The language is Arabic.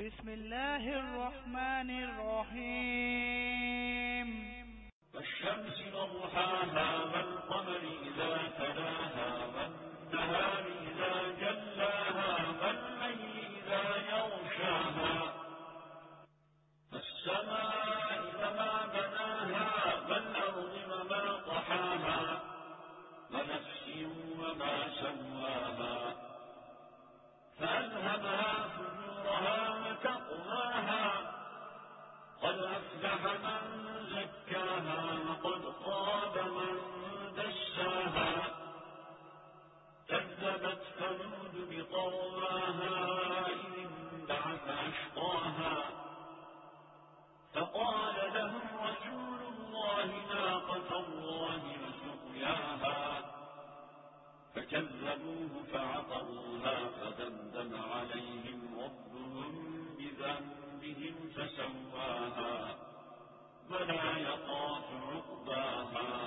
بسم الله الرحمن الرحيم والشمس وضحاها والقمر إذا تلاها والنهار إذا جلاها والليل إذا يغشاها السماء وما بناها والأرض وما طحاها ونفس وما سواها فقال لهم رسول الله ناقة الله وسقياها فكذبوه فعقروها فدمدم عليهم ربهم بذنبهم فسواها. ولا يطاف عقباها.